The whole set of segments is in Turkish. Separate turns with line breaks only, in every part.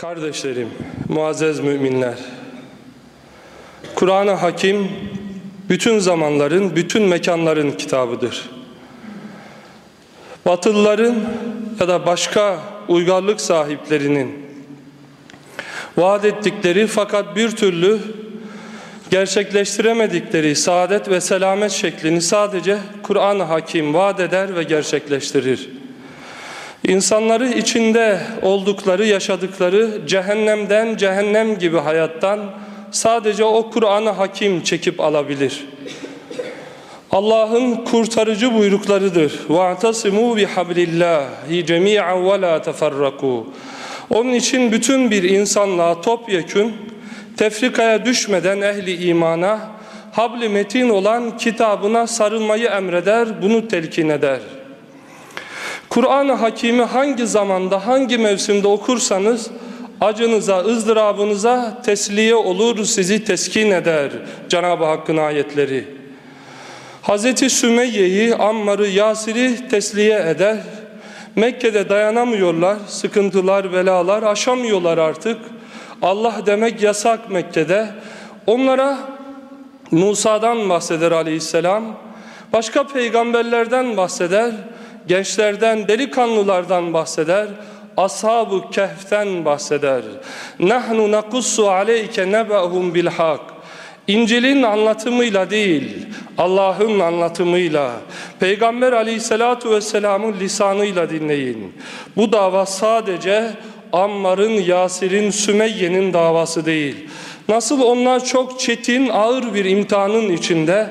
Kardeşlerim, muazzez müminler. Kur'an-ı Hakim bütün zamanların, bütün mekanların kitabıdır. Batılıların ya da başka uygarlık sahiplerinin vaat ettikleri fakat bir türlü gerçekleştiremedikleri saadet ve selamet şeklini sadece Kur'an-ı Hakim vaat eder ve gerçekleştirir. İnsanları içinde oldukları, yaşadıkları cehennemden, cehennem gibi hayattan sadece o Kur'an-ı Hakim çekip alabilir. Allah'ın kurtarıcı buyruklarıdır. وَاَعْتَصِمُوا بِحَبْلِ اللّٰهِ جَمِيعًا وَلَا تَفَرَّقُوا Onun için bütün bir insanlığa topyekün, tefrikaya düşmeden ehli imana, habli metin olan kitabına sarılmayı emreder, bunu telkin eder. Kur'an-ı Hakim'i hangi zamanda, hangi mevsimde okursanız acınıza, ızdırabınıza tesliye olur, sizi teskin eder Cenab-ı Hakk'ın ayetleri. Hazreti Sümeyye'yi, Ammar'ı, Yasir'i tesliye eder. Mekke'de dayanamıyorlar, sıkıntılar, belalar aşamıyorlar artık. Allah demek yasak Mekke'de. Onlara Musa'dan bahseder aleyhisselam. Başka peygamberlerden bahseder gençlerden, delikanlılardan bahseder. Ashab-ı Kehf'ten bahseder. Nahnu nakussu aleyke nebahum bil hak. İncil'in anlatımıyla değil, Allah'ın anlatımıyla, Peygamber aleyhissalatu vesselamın lisanıyla dinleyin. Bu dava sadece Ammar'ın, Yasir'in, Sümeyye'nin davası değil. Nasıl onlar çok çetin, ağır bir imtihanın içinde,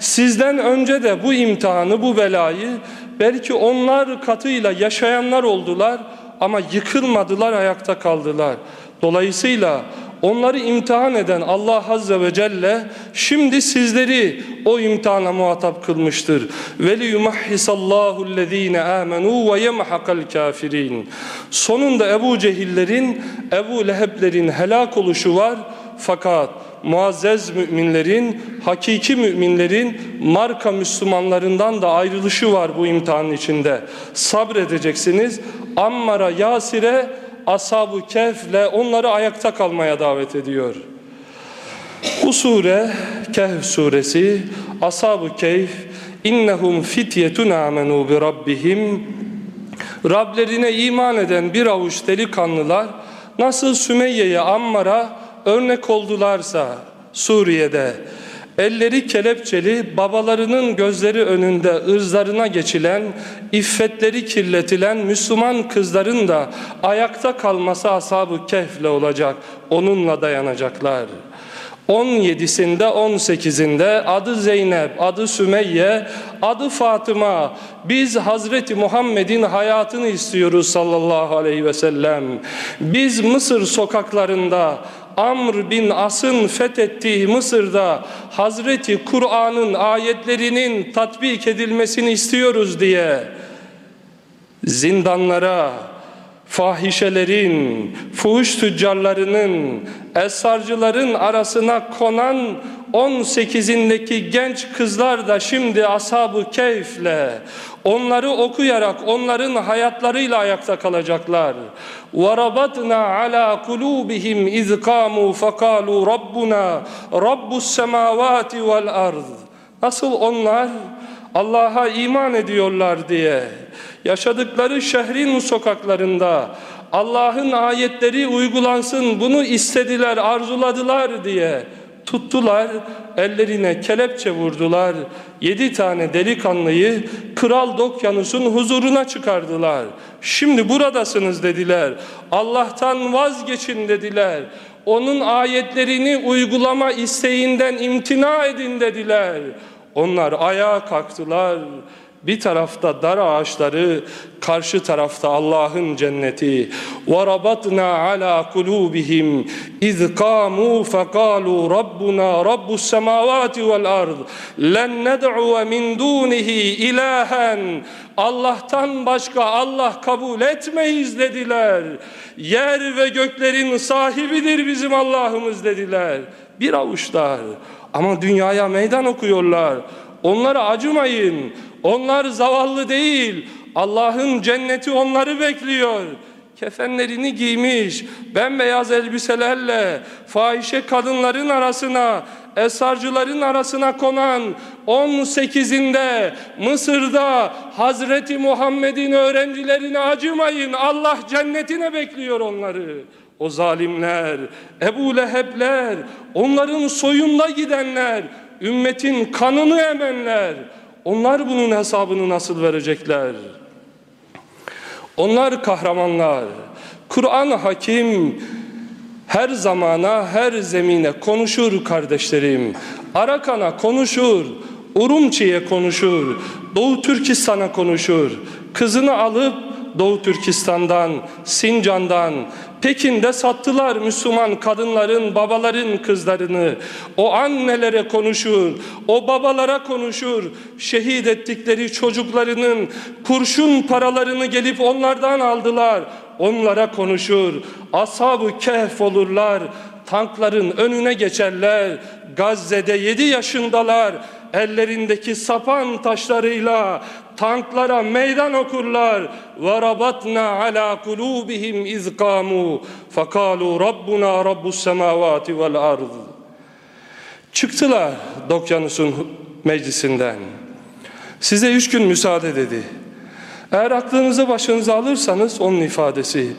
sizden önce de bu imtihanı, bu belayı Belki onlar katıyla yaşayanlar oldular ama yıkılmadılar, ayakta kaldılar. Dolayısıyla onları imtihan eden Allah Azze ve Celle şimdi sizleri o imtihana muhatap kılmıştır. Veli yumahhisallahu allazine amenu ve yemhaqal kafirin. Sonunda Ebu Cehillerin, Ebu Leheblerin helak oluşu var fakat muazzez müminlerin, hakiki müminlerin marka Müslümanlarından da ayrılışı var bu imtihanın içinde. Sabredeceksiniz. Ammar'a, Yasir'e, Ashab-ı Kehf'le onları ayakta kalmaya davet ediyor. Bu sure Kehf suresi Ashab-ı Kehf innehum fityetun amenu bi rabbihim Rablerine iman eden bir avuç delikanlılar nasıl Sümeyye'ye Ammar'a örnek oldularsa Suriye'de elleri kelepçeli babalarının gözleri önünde ırzlarına geçilen iffetleri kirletilen Müslüman kızların da ayakta kalması ashab-ı kehfle olacak onunla dayanacaklar 17'sinde 18'inde adı Zeynep, adı Sümeyye, adı Fatıma. Biz Hazreti Muhammed'in hayatını istiyoruz sallallahu aleyhi ve sellem. Biz Mısır sokaklarında Amr bin As'ın fethettiği Mısır'da Hazreti Kur'an'ın ayetlerinin tatbik edilmesini istiyoruz diye zindanlara, fahişelerin, fuhuş tüccarlarının, esarcıların arasına konan 18'indeki genç kızlar da şimdi ashab-ı keyfle onları okuyarak onların hayatlarıyla ayakta kalacaklar. وَرَبَطْنَا عَلَى قُلُوبِهِمْ اِذْ قَامُوا فَقَالُوا رَبُّنَا رَبُّ السَّمَاوَاتِ وَالْأَرْضِ Nasıl onlar Allah'a iman ediyorlar diye yaşadıkları şehrin sokaklarında Allah'ın ayetleri uygulansın bunu istediler, arzuladılar diye tuttular, ellerine kelepçe vurdular. Yedi tane delikanlıyı Kral Dokyanus'un huzuruna çıkardılar. Şimdi buradasınız dediler. Allah'tan vazgeçin dediler. Onun ayetlerini uygulama isteğinden imtina edin dediler. Onlar ayağa kalktılar. Bir tarafta dar ağaçları, karşı tarafta Allah'ın cenneti. وَرَبَطْنَا عَلَى قُلُوبِهِمْ اِذْ قَامُوا فَقَالُوا رَبُّنَا رَبُّ السَّمَاوَاتِ وَالْأَرْضِ لَنْ نَدْعُوَ مِنْ دُونِهِ إِلَٰهًا Allah'tan başka Allah kabul etmeyiz dediler. Yer ve göklerin sahibidir bizim Allah'ımız dediler. Bir avuçlar ama dünyaya meydan okuyorlar. Onlara acımayın. Onlar zavallı değil. Allah'ın cenneti onları bekliyor. kefenlerini giymiş, bembeyaz elbiselerle fahişe kadınların arasına, esarcıların arasına konan 18'inde Mısır'da Hazreti Muhammed'in öğrencilerine acımayın. Allah cennetine bekliyor onları. O zalimler, Ebu Lehebler, onların soyunda gidenler, ümmetin kanını emenler. Onlar bunun hesabını nasıl verecekler? Onlar kahramanlar. Kur'an-ı Hakim her zamana, her zemine konuşur kardeşlerim. Arakan'a konuşur, Urumçi'ye konuşur, Doğu Türkistan'a konuşur. Kızını alıp Doğu Türkistan'dan, Sincan'dan, Pekin'de sattılar Müslüman kadınların, babaların kızlarını. O annelere konuşur, o babalara konuşur. Şehit ettikleri çocuklarının kurşun paralarını gelip onlardan aldılar. Onlara konuşur. Ashab-ı Kehf olurlar. Tankların önüne geçerler. Gazze'de yedi yaşındalar ellerindeki sapan taşlarıyla tanklara meydan okurlar. Ve rabatna ala kulubihim iz kamu fekalu rabbuna rabbus semavati vel ard. Çıktılar Dokyanus'un meclisinden. Size üç gün müsaade dedi. Eğer aklınızı başınıza alırsanız onun ifadesi.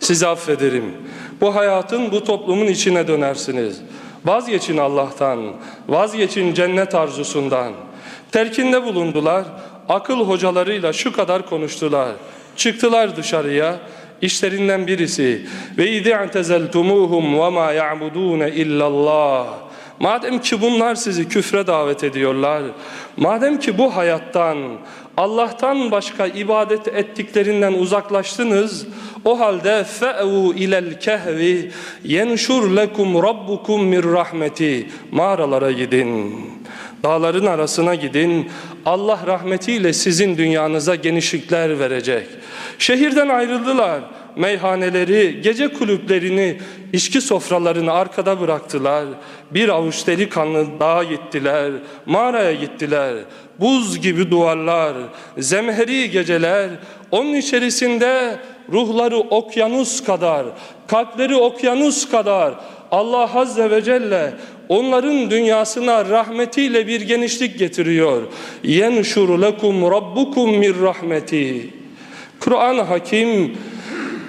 Sizi affederim. Bu hayatın, bu toplumun içine dönersiniz. Vazgeçin Allah'tan, vazgeçin cennet arzusundan. Terkinde bulundular, akıl hocalarıyla şu kadar konuştular. Çıktılar dışarıya, işlerinden birisi ve id'tezeltumuhum ve ma ya'budun illallah. Madem ki bunlar sizi küfre davet ediyorlar, madem ki bu hayattan, Allah'tan başka ibadet ettiklerinden uzaklaştınız, o halde fe'u ilel kehvi yenşur lekum rabbukum mir rahmeti. Mağaralara gidin. Dağların arasına gidin. Allah rahmetiyle sizin dünyanıza genişlikler verecek. Şehirden ayrıldılar meyhaneleri, gece kulüplerini, içki sofralarını arkada bıraktılar. Bir avuç delikanlı dağa gittiler, mağaraya gittiler. Buz gibi duvarlar, zemheri geceler, onun içerisinde ruhları okyanus kadar, kalpleri okyanus kadar Allah Azze ve Celle onların dünyasına rahmetiyle bir genişlik getiriyor. Yenşuru lekum rabbukum min rahmeti. Kur'an-ı Hakim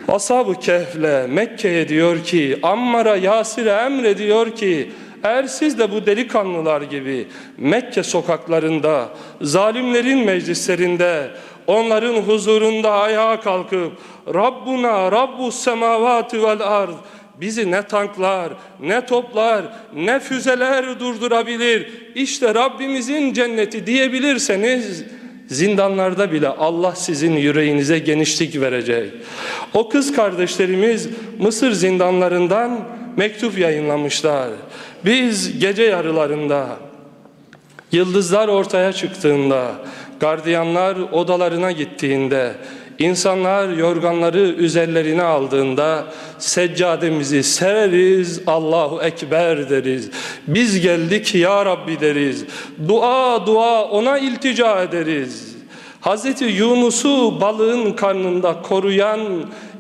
Ashab-ı Kehf'le Mekke'ye diyor ki Ammar'a Yasir'e emrediyor ki eğer siz de bu delikanlılar gibi Mekke sokaklarında, zalimlerin meclislerinde, onların huzurunda ayağa kalkıp Rabbuna Rabbus semavati vel ard bizi ne tanklar, ne toplar, ne füzeler durdurabilir. İşte Rabbimizin cenneti diyebilirseniz zindanlarda bile Allah sizin yüreğinize genişlik verecek. O kız kardeşlerimiz Mısır zindanlarından mektup yayınlamışlar. Biz gece yarılarında yıldızlar ortaya çıktığında, gardiyanlar odalarına gittiğinde, insanlar yorganları üzerlerine aldığında seccademizi sereriz, Allahu Ekber deriz. Biz geldik ya Rabbi deriz. Dua dua ona iltica ederiz. Hazreti Yunus'u balığın karnında koruyan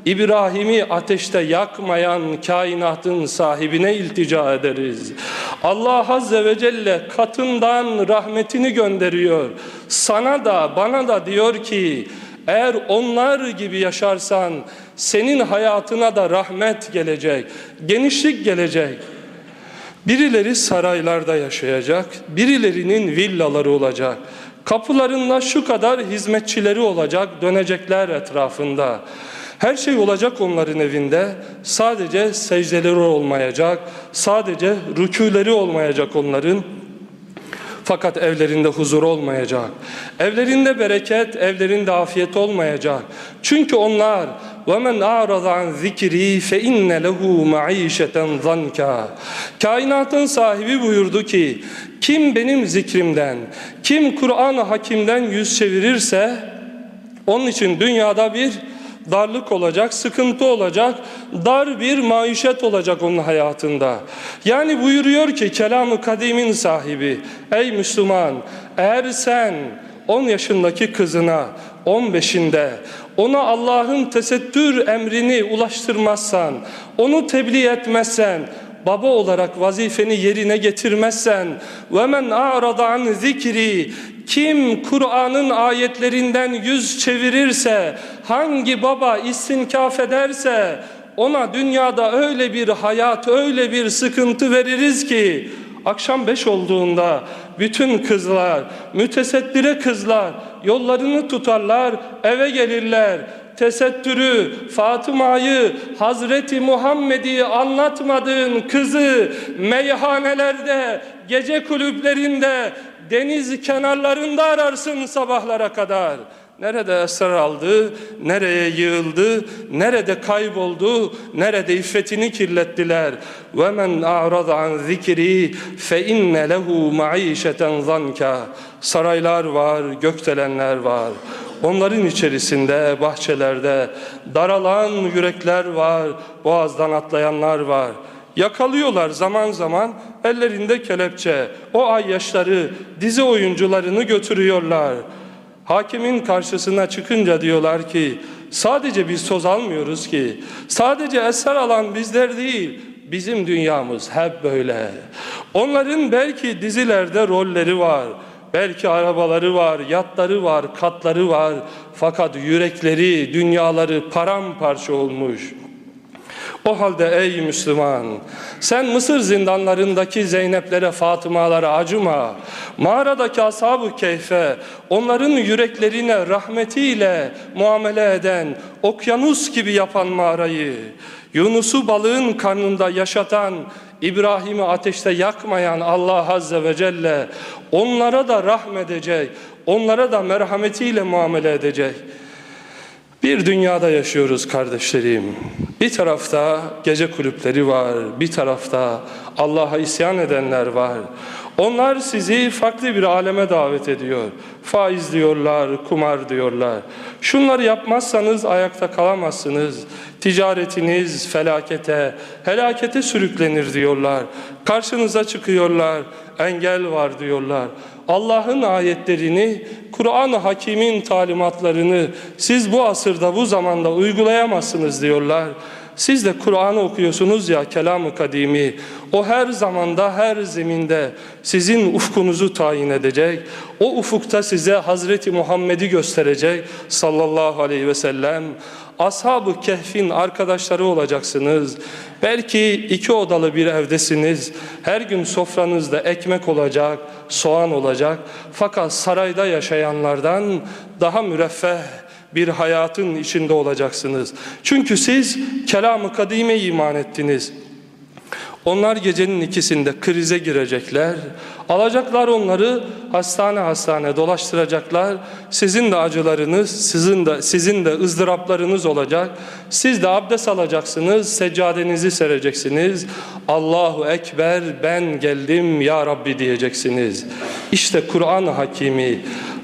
İbrahim'i ateşte yakmayan kainatın sahibine iltica ederiz. Allah Azze ve Celle katından rahmetini gönderiyor. Sana da bana da diyor ki eğer onlar gibi yaşarsan senin hayatına da rahmet gelecek, genişlik gelecek. Birileri saraylarda yaşayacak, birilerinin villaları olacak. Kapılarında şu kadar hizmetçileri olacak, dönecekler etrafında. Her şey olacak onların evinde. Sadece secdeleri olmayacak. Sadece rüküleri olmayacak onların. Fakat evlerinde huzur olmayacak. Evlerinde bereket, evlerinde afiyet olmayacak. Çünkü onlar وَمَنْ أَعْرَضَ عَنْ ذِكْرِي فَاِنَّ لَهُ مَعِيشَةً ظَنْكَ Kainatın sahibi buyurdu ki, kim benim zikrimden, kim Kur'an-ı Hakim'den yüz çevirirse, onun için dünyada bir darlık olacak, sıkıntı olacak, dar bir maişet olacak onun hayatında. Yani buyuruyor ki kelamı kadimin sahibi, ey Müslüman eğer sen 10 yaşındaki kızına 15'inde ona Allah'ın tesettür emrini ulaştırmazsan, onu tebliğ etmezsen, baba olarak vazifeni yerine getirmezsen ve men a'rada an zikri kim Kur'an'ın ayetlerinden yüz çevirirse hangi baba istinkaf ederse ona dünyada öyle bir hayat öyle bir sıkıntı veririz ki akşam beş olduğunda bütün kızlar mütesettire kızlar yollarını tutarlar eve gelirler. Tesettürü, Fatıma'yı, Hazreti Muhammed'i anlatmadığın kızı meyhanelerde, gece kulüplerinde, deniz kenarlarında ararsın sabahlara kadar. Nerede esrar aldı, nereye yığıldı, nerede kayboldu, nerede iffetini kirlettiler. وَمَنْ أَعْرَضَ عَنْ ذِكْرِي فَاِنَّ لَهُ مَعِيشَةً ظَنْكَ Saraylar var, gökdelenler var. Onların içerisinde, bahçelerde daralan yürekler var, boğazdan atlayanlar var. Yakalıyorlar zaman zaman ellerinde kelepçe. O ay yaşları dizi oyuncularını götürüyorlar. Hakimin karşısına çıkınca diyorlar ki sadece biz söz almıyoruz ki sadece eser alan bizler değil bizim dünyamız hep böyle. Onların belki dizilerde rolleri var. Belki arabaları var, yatları var, katları var. Fakat yürekleri, dünyaları paramparça olmuş. O halde ey Müslüman, sen Mısır zindanlarındaki Zeyneplere, Fatımalara acıma. Mağaradaki ashab-ı keyfe, onların yüreklerine rahmetiyle muamele eden, okyanus gibi yapan mağarayı, Yunus'u balığın karnında yaşatan, İbrahim'i ateşte yakmayan Allah Azze ve Celle onlara da rahmedecek, onlara da merhametiyle muamele edecek. Bir dünyada yaşıyoruz kardeşlerim. Bir tarafta gece kulüpleri var, bir tarafta Allah'a isyan edenler var. Onlar sizi farklı bir aleme davet ediyor. Faiz diyorlar, kumar diyorlar. Şunları yapmazsanız ayakta kalamazsınız. Ticaretiniz felakete, helakete sürüklenir diyorlar. Karşınıza çıkıyorlar, engel var diyorlar. Allah'ın ayetlerini, Kur'an-ı Hakim'in talimatlarını siz bu asırda, bu zamanda uygulayamazsınız diyorlar. Siz de Kur'an'ı okuyorsunuz ya kelam-ı kadimi. O her zamanda, her zeminde sizin ufkunuzu tayin edecek. O ufukta size Hazreti Muhammed'i gösterecek sallallahu aleyhi ve sellem. Ashab-ı Kehf'in arkadaşları olacaksınız. Belki iki odalı bir evdesiniz. Her gün sofranızda ekmek olacak, soğan olacak. Fakat sarayda yaşayanlardan daha müreffeh, bir hayatın içinde olacaksınız. Çünkü siz kelamı kadime iman ettiniz. Onlar gecenin ikisinde krize girecekler. Alacaklar onları hastane hastane dolaştıracaklar. Sizin de acılarınız, sizin de sizin de ızdıraplarınız olacak. Siz de abdest alacaksınız, seccadenizi sereceksiniz. Allahu ekber ben geldim ya Rabbi diyeceksiniz. İşte Kur'an Hakimi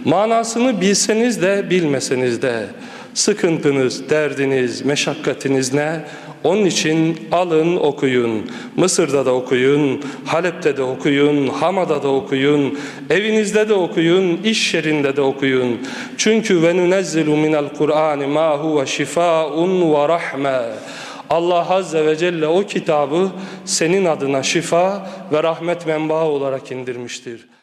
manasını bilseniz de bilmeseniz de sıkıntınız, derdiniz, meşakkatiniz ne? Onun için alın okuyun. Mısır'da da okuyun, Halep'te de okuyun, Hama'da da okuyun, evinizde de okuyun, iş yerinde de okuyun. Çünkü ve nunezzilu minel Kur'an ma huve şifaun ve rahme. Allah Azze ve Celle o kitabı senin adına şifa ve rahmet menbaı olarak indirmiştir.